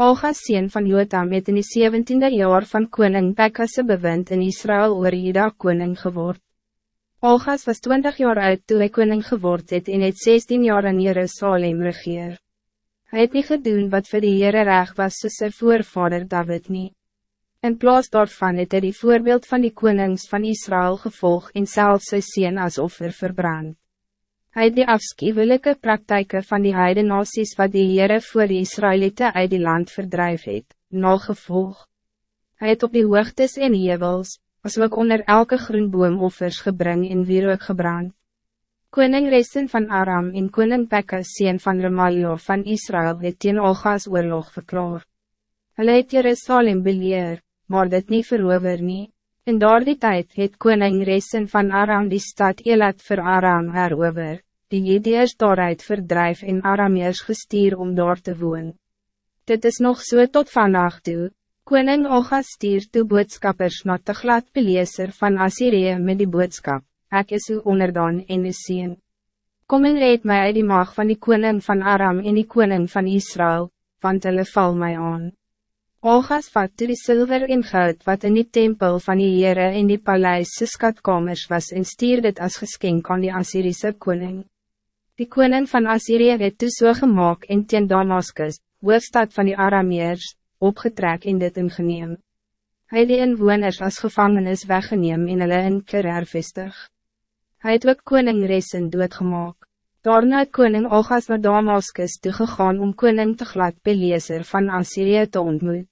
Olga sien van Jotam het in die 17e jaar van koning Pekkasse bewind in Israël oor Juda koning geword. Olgas was 20 jaar oud toen hij koning geword het en het 16 jaar in Jerusalem regeer. Hij het niet gedoen wat voor die Heere reg was soos sy voorvader David niet. In plaas daarvan het hy die voorbeeld van die konings van Israël gevolg en selfs sy sien as offer verbrand. Hij het die afschuwelijke praktijken van die heide nasies wat die Heere voor die Israëlieten uit die land verdrijf het, nagevolg. Hij het op die hoogtes en hevels, as ook onder elke groenboom offers gebring en wierook gebrand. Koning Resen van Aram en koning Pekka sien van Remalio van Israël het teen Olga's oorlog verklaar. Hulle het Jerusalem beleer, maar dit niet verover nie. In daardie tijd het koning Resen van Aram die stad Elat voor Aram herover, die Jedeers daaruit verdrijf en Arameers gestuur om daar te woon. Dit is nog zo so tot vandaag toe, Koning Oga stuur toe boodskappers na te glad van Assyrië met die boodskap, ek is uw onderdaan en uw sien. Kom en red mij uit die mag van die koning van Aram en die koning van Israël, want hulle val mij aan. Ogas vat toe die zilver en goud wat in die tempel van die Heere en die paleise skatkamers was en stuur dit as geskenk aan die Assyrische koning. Die koning van Assyrië het toe so gemaakt in teen Damaskus, hoofdstad van die Arameers, opgetrek en dit ingeneem. Hy die inwoners as gevangenis weggeneem en hulle in Kerer vestig. Hy het ook koning Resen doodgemaak. Daarna het koning Ogas naar Damaskus toegegaan om koning te glad beleeser van Assyrië te ontmoet.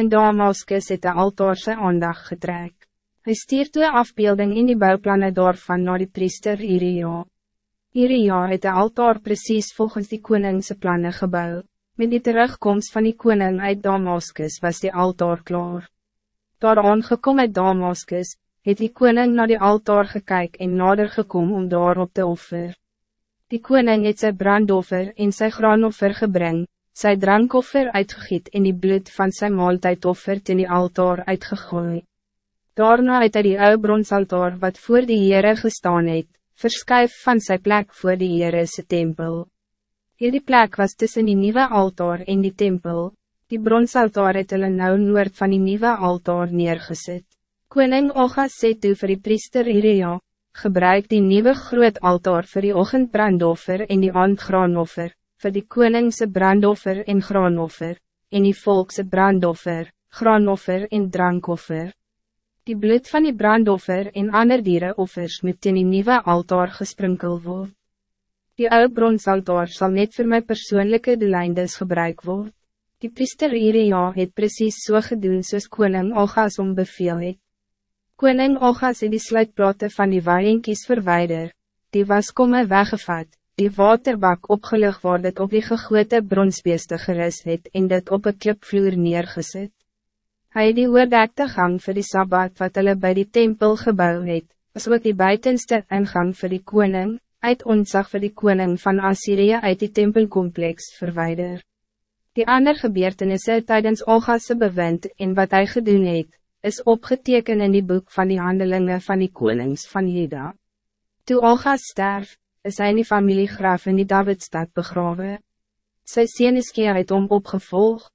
In Damaskus het de altaar sy aandag getrek. Hy stuur toe afbeelding in die bouwplannen daarvan naar die priester Iria. Iria het de altaar precies volgens die koningse plannen gebouwd. Met die terugkomst van die koning uit Damaskus was die altaar klaar. Daar aangekom uit Damaskus, het die koning naar die altaar gekyk en nader gekom om daarop te offer. Die koning het sy brandoffer en sy graanoffer gebring, sy drankoffer uitgegiet en die bloed van sy maaltijdoffer in die altaar uitgegooi. Daarna het hy die oude bronsaltaar wat voor die Heere gestaan het, verskuif van sy plek voor die Heere tempel. Hierdie plek was tussen die nieuwe altaar en die tempel. Die bronsaltaar het hulle nou noord van die nieuwe altaar neergezet. Koning Oga sê toe vir die priester Iria, gebruik die nieuwe groot altaar voor die ochendbrandoffer en die aandgraanoffer, voor die koningse brandoffer en graanoffer, en die volkse brandoffer, graanoffer en drankoffer. Die bloed van die brandoffer en ander dierenoffers moet in die nieuwe altaar gesprinkel worden. Die oude bronsaltaar zal net voor mijn persoonlijke doeleindes gebruik worden. Die priester Iria het precies so gedoen soos koning Olgas om beveel het. Koning Olgas het die sluitplate van die waaienkies verwijder, die waskomme weggevat, die waterbak opgelig waar dit op die gegote bronsbeeste geris het en dit op een klipvloer neergezet. Hij het die oordekte gang voor die Sabbat wat hulle by die tempel gebouw het, as ook die buitenste ingang voor die koning, uit ontzag vir die koning van Assyrië uit die tempelcomplex verwijder. Die ander gebeurtenisse tijdens Olga's bewind en wat hij gedoen het, is opgeteken in die boek van die handelingen van die konings van Juda. Toe Olga sterf, is hy in die familiegraaf in die Davidstad begraven. Sy sien is keer het om opgevolgd.